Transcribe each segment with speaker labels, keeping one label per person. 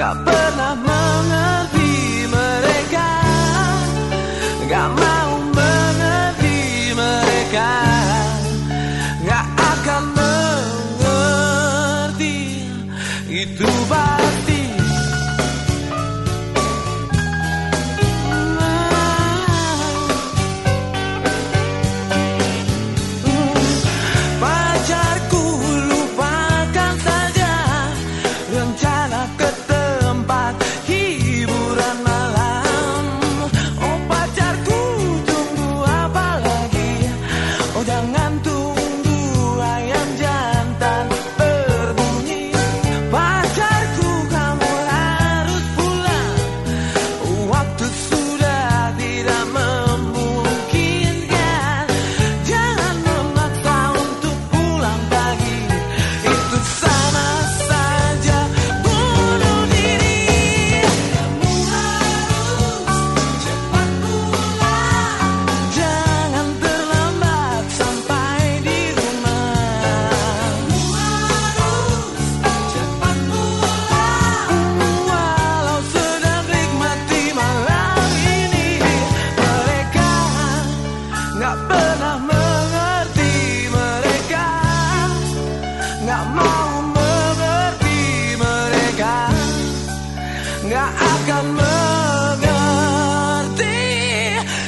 Speaker 1: Gak pernah mengerti mereka. Gak mau mengerti mereka. Gak akan mengerti. Itu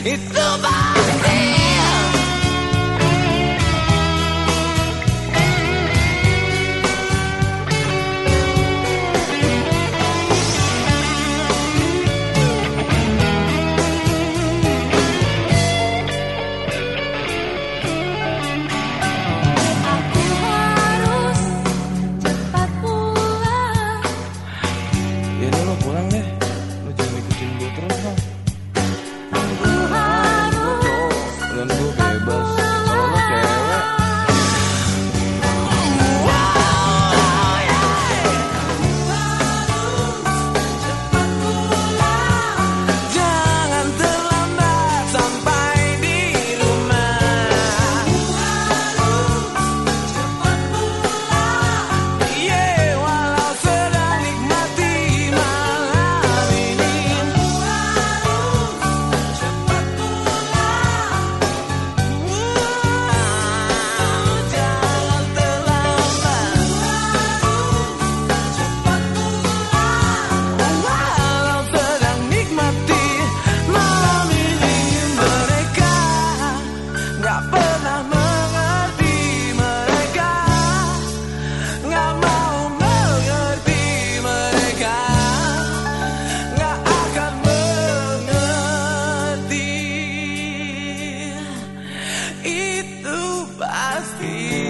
Speaker 2: Itu pasti pulang.
Speaker 1: Ya pasti